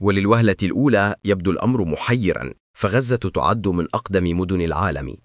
وللوهلة الأولى يبدو الأمر محيرا فغزة تعد من أقدم مدن العالم.